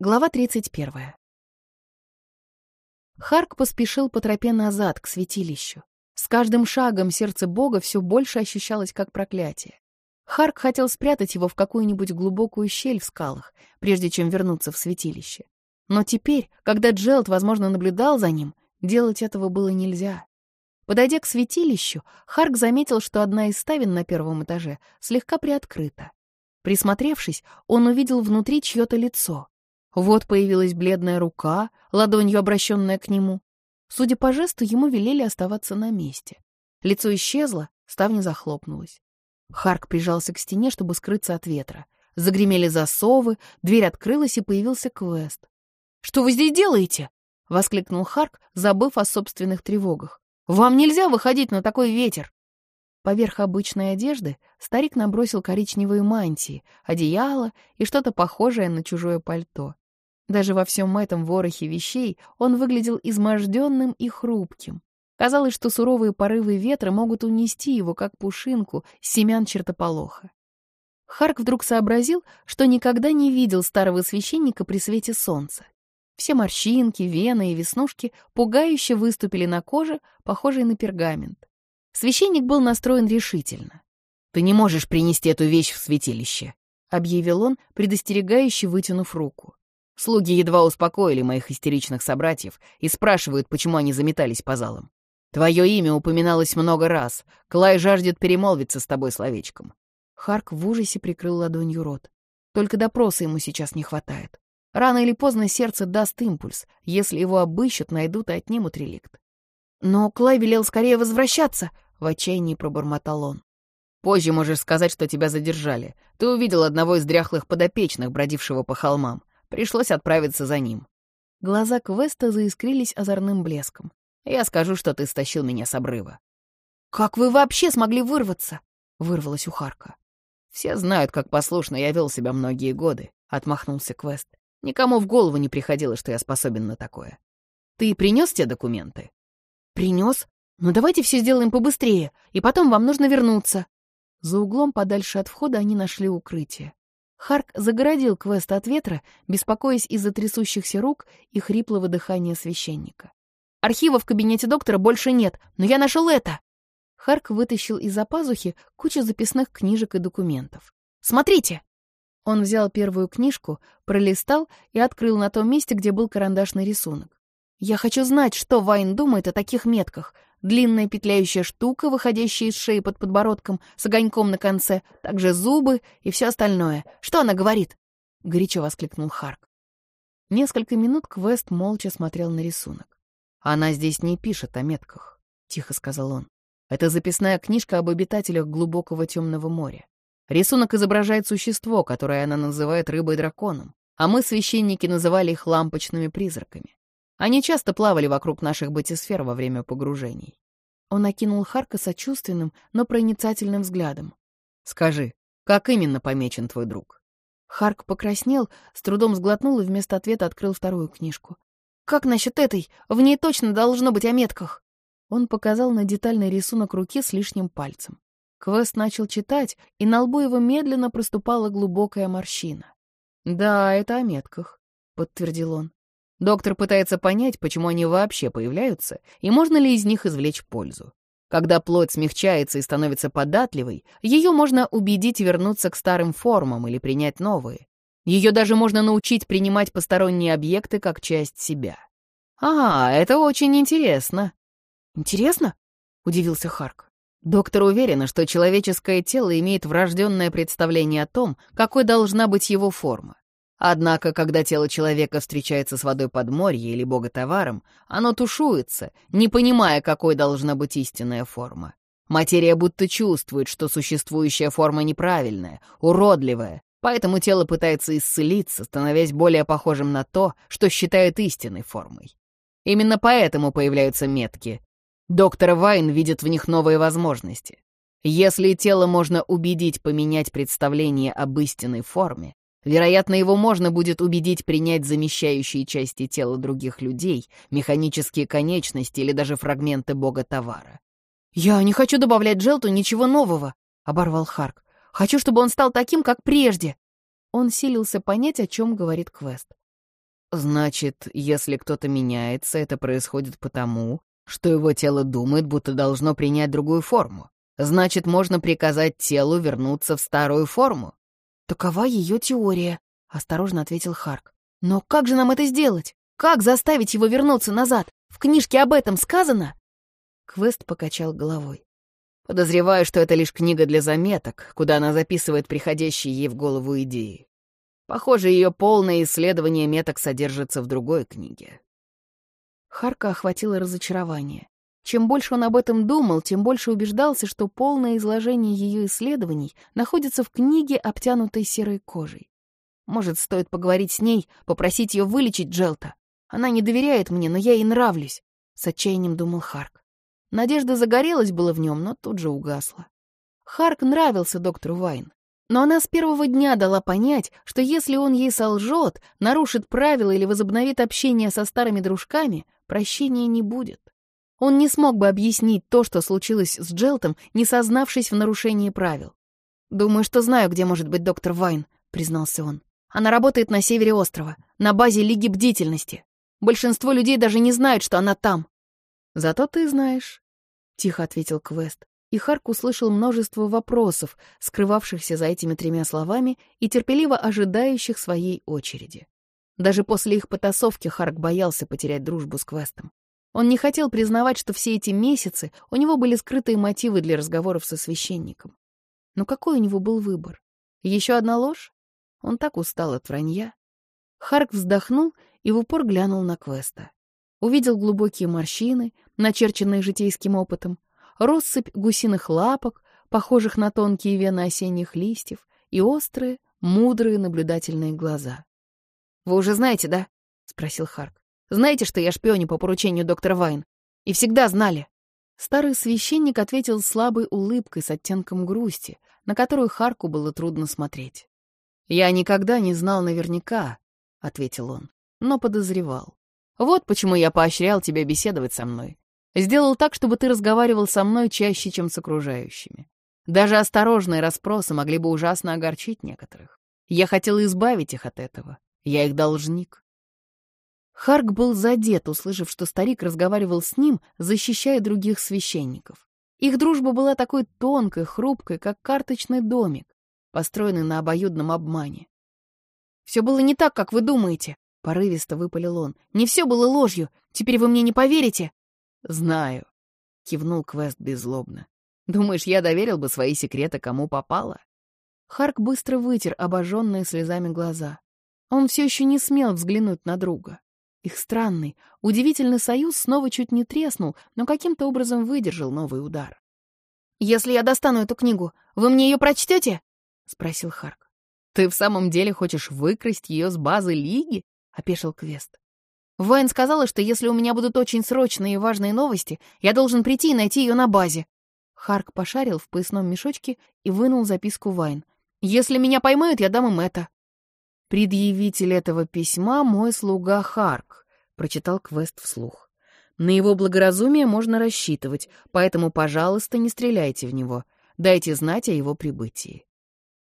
Глава 31. Харк поспешил по тропе назад, к святилищу. С каждым шагом сердце Бога все больше ощущалось как проклятие. Харк хотел спрятать его в какую-нибудь глубокую щель в скалах, прежде чем вернуться в святилище. Но теперь, когда Джелд, возможно, наблюдал за ним, делать этого было нельзя. Подойдя к святилищу, Харк заметил, что одна из ставен на первом этаже слегка приоткрыта. Присмотревшись, он увидел внутри чье-то лицо. Вот появилась бледная рука, ладонью обращенная к нему. Судя по жесту, ему велели оставаться на месте. Лицо исчезло, ставня захлопнулась. Харк прижался к стене, чтобы скрыться от ветра. Загремели засовы, дверь открылась, и появился Квест. «Что вы здесь делаете?» — воскликнул Харк, забыв о собственных тревогах. «Вам нельзя выходить на такой ветер!» Поверх обычной одежды старик набросил коричневые мантии, одеяло и что-то похожее на чужое пальто. Даже во всем этом ворохе вещей он выглядел изможденным и хрупким. Казалось, что суровые порывы ветра могут унести его, как пушинку, семян чертополоха. Харк вдруг сообразил, что никогда не видел старого священника при свете солнца. Все морщинки, вены и веснушки пугающе выступили на коже, похожей на пергамент. Священник был настроен решительно. «Ты не можешь принести эту вещь в святилище», — объявил он, предостерегающе вытянув руку. Слуги едва успокоили моих истеричных собратьев и спрашивают, почему они заметались по залам. Твое имя упоминалось много раз. Клай жаждет перемолвиться с тобой словечком. Харк в ужасе прикрыл ладонью рот. Только допроса ему сейчас не хватает. Рано или поздно сердце даст импульс. Если его обыщут, найдут и отнимут реликт. Но Клай велел скорее возвращаться, — в отчаянии пробормотал он. Позже можешь сказать, что тебя задержали. Ты увидел одного из дряхлых подопечных, бродившего по холмам. Пришлось отправиться за ним. Глаза Квеста заискрились озорным блеском. «Я скажу, что ты стащил меня с обрыва». «Как вы вообще смогли вырваться?» — вырвалась у Харка. «Все знают, как послушно я вел себя многие годы», — отмахнулся Квест. «Никому в голову не приходило, что я способен на такое. Ты принес те документы?» «Принес? Ну давайте все сделаем побыстрее, и потом вам нужно вернуться». За углом подальше от входа они нашли укрытие. Харк загородил квест от ветра, беспокоясь из-за трясущихся рук и хриплого дыхания священника. «Архива в кабинете доктора больше нет, но я нашел это!» Харк вытащил из-за пазухи кучу записных книжек и документов. «Смотрите!» Он взял первую книжку, пролистал и открыл на том месте, где был карандашный рисунок. «Я хочу знать, что Вайн думает о таких метках длинная петляющая штука, выходящая из шеи под подбородком, с огоньком на конце, также зубы и все остальное. Что она говорит?» — горячо воскликнул Харк. Несколько минут Квест молча смотрел на рисунок. «Она здесь не пишет о метках», — тихо сказал он. «Это записная книжка об обитателях глубокого темного моря. Рисунок изображает существо, которое она называет рыбой-драконом, а мы, священники, называли их лампочными призраками. Они часто плавали вокруг наших батисфер во время погружений. Он окинул Харка сочувственным, но проницательным взглядом. «Скажи, как именно помечен твой друг?» Харк покраснел, с трудом сглотнул и вместо ответа открыл вторую книжку. «Как насчет этой? В ней точно должно быть о метках!» Он показал на детальный рисунок руки с лишним пальцем. Квест начал читать, и на лбу его медленно проступала глубокая морщина. «Да, это о метках», — подтвердил он. Доктор пытается понять, почему они вообще появляются, и можно ли из них извлечь пользу. Когда плоть смягчается и становится податливой, ее можно убедить вернуться к старым формам или принять новые. Ее даже можно научить принимать посторонние объекты как часть себя. «А, это очень интересно». «Интересно?» — удивился Харк. Доктор уверена, что человеческое тело имеет врожденное представление о том, какой должна быть его форма. Однако, когда тело человека встречается с водой подморья или боготоваром, оно тушуется, не понимая, какой должна быть истинная форма. Материя будто чувствует, что существующая форма неправильная, уродливая, поэтому тело пытается исцелиться, становясь более похожим на то, что считает истинной формой. Именно поэтому появляются метки. Доктор Вайн видит в них новые возможности. Если тело можно убедить поменять представление об истинной форме, Вероятно, его можно будет убедить принять замещающие части тела других людей, механические конечности или даже фрагменты бога товара. «Я не хочу добавлять Джелту ничего нового», — оборвал Харк. «Хочу, чтобы он стал таким, как прежде». Он силился понять, о чем говорит Квест. Значит, если кто-то меняется, это происходит потому, что его тело думает, будто должно принять другую форму. Значит, можно приказать телу вернуться в старую форму. Такова ее теория, осторожно ответил Харк. Но как же нам это сделать? Как заставить его вернуться назад? В книжке об этом сказано? Квест покачал головой. Подозреваю, что это лишь книга для заметок, куда она записывает приходящие ей в голову идеи. Похоже, ее полное исследование меток содержится в другой книге. Харка охватило разочарование. Чем больше он об этом думал, тем больше убеждался, что полное изложение ее исследований находится в книге, обтянутой серой кожей. Может, стоит поговорить с ней, попросить ее вылечить Джелта. Она не доверяет мне, но я ей нравлюсь, — с отчаянием думал Харк. Надежда загорелась было в нем, но тут же угасла. Харк нравился доктору Вайн. Но она с первого дня дала понять, что если он ей солжет, нарушит правила или возобновит общение со старыми дружками, прощения не будет. Он не смог бы объяснить то, что случилось с Джелтом, не сознавшись в нарушении правил. «Думаю, что знаю, где может быть доктор Вайн», — признался он. «Она работает на севере острова, на базе Лиги Бдительности. Большинство людей даже не знают, что она там». «Зато ты знаешь», — тихо ответил Квест и Харк услышал множество вопросов, скрывавшихся за этими тремя словами и терпеливо ожидающих своей очереди. Даже после их потасовки Харк боялся потерять дружбу с Квестом. Он не хотел признавать, что все эти месяцы у него были скрытые мотивы для разговоров со священником. Но какой у него был выбор? Еще одна ложь? Он так устал от вранья. Харк вздохнул и в упор глянул на Квеста. Увидел глубокие морщины, начерченные житейским опытом, россыпь гусиных лапок, похожих на тонкие вены осенних листьев, и острые, мудрые наблюдательные глаза. «Вы уже знаете, да?» — спросил Харк. «Знаете, что я шпионю по поручению доктора Вайн? И всегда знали!» Старый священник ответил слабой улыбкой с оттенком грусти, на которую Харку было трудно смотреть. «Я никогда не знал наверняка», — ответил он, — «но подозревал. Вот почему я поощрял тебя беседовать со мной. Сделал так, чтобы ты разговаривал со мной чаще, чем с окружающими. Даже осторожные расспросы могли бы ужасно огорчить некоторых. Я хотел избавить их от этого. Я их должник. Харк был задет, услышав, что старик разговаривал с ним, защищая других священников. Их дружба была такой тонкой, хрупкой, как карточный домик, построенный на обоюдном обмане. «Все было не так, как вы думаете», — порывисто выпалил он. «Не все было ложью. Теперь вы мне не поверите?» «Знаю», — кивнул Квест беззлобно. «Думаешь, я доверил бы свои секреты кому попало?» Харк быстро вытер обожженные слезами глаза. Он все еще не смел взглянуть на друга. Их странный, удивительный союз снова чуть не треснул, но каким-то образом выдержал новый удар. «Если я достану эту книгу, вы мне ее прочтете?» — спросил Харк. «Ты в самом деле хочешь выкрасть ее с базы Лиги?» — опешил Квест. Вайн сказала, что если у меня будут очень срочные и важные новости, я должен прийти и найти ее на базе. Харк пошарил в поясном мешочке и вынул записку Вайн. «Если меня поймают, я дам им это». «Предъявитель этого письма — мой слуга Харк», — прочитал Квест вслух. «На его благоразумие можно рассчитывать, поэтому, пожалуйста, не стреляйте в него. Дайте знать о его прибытии».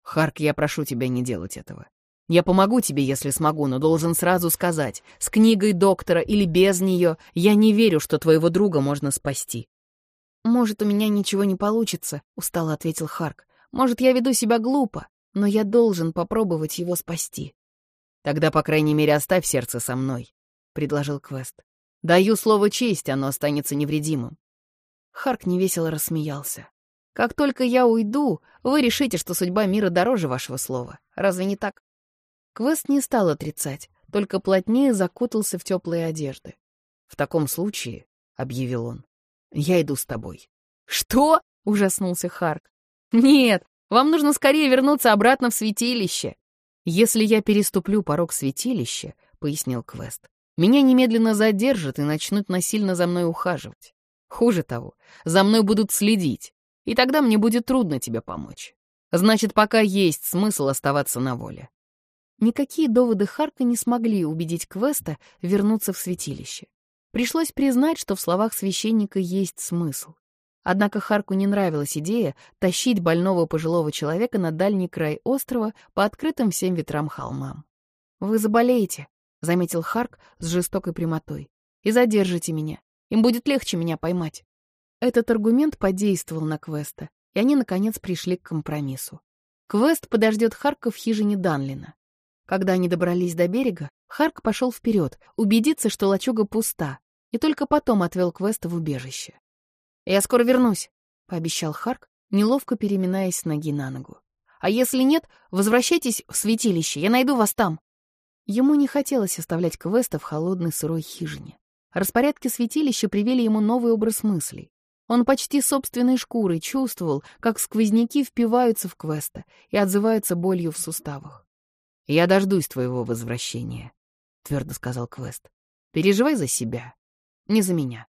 «Харк, я прошу тебя не делать этого. Я помогу тебе, если смогу, но должен сразу сказать, с книгой доктора или без нее, я не верю, что твоего друга можно спасти». «Может, у меня ничего не получится», — устало ответил Харк. «Может, я веду себя глупо, но я должен попробовать его спасти». «Тогда, по крайней мере, оставь сердце со мной», — предложил Квест. «Даю слово честь, оно останется невредимым». Харк невесело рассмеялся. «Как только я уйду, вы решите, что судьба мира дороже вашего слова. Разве не так?» Квест не стал отрицать, только плотнее закутался в теплые одежды. «В таком случае», — объявил он, — «я иду с тобой». «Что?» — ужаснулся Харк. «Нет, вам нужно скорее вернуться обратно в святилище». «Если я переступлю порог святилища», — пояснил Квест, «меня немедленно задержат и начнут насильно за мной ухаживать. Хуже того, за мной будут следить, и тогда мне будет трудно тебе помочь. Значит, пока есть смысл оставаться на воле. Никакие доводы Харка не смогли убедить Квеста вернуться в святилище. Пришлось признать, что в словах священника есть смысл. Однако Харку не нравилась идея тащить больного пожилого человека на дальний край острова по открытым всем ветрам холмам. «Вы заболеете», — заметил Харк с жестокой прямотой. «И задержите меня. Им будет легче меня поймать». Этот аргумент подействовал на Квеста, и они, наконец, пришли к компромиссу. Квест подождет Харка в хижине Данлина. Когда они добрались до берега, Харк пошел вперед, убедиться, что лачуга пуста, и только потом отвел Квеста в убежище. «Я скоро вернусь», — пообещал Харк, неловко переминаясь с ноги на ногу. «А если нет, возвращайтесь в святилище, я найду вас там». Ему не хотелось оставлять Квеста в холодной сырой хижине. Распорядки святилища привели ему новый образ мыслей. Он почти собственной шкурой чувствовал, как сквозняки впиваются в Квеста и отзываются болью в суставах. «Я дождусь твоего возвращения», — твердо сказал Квест. «Переживай за себя, не за меня».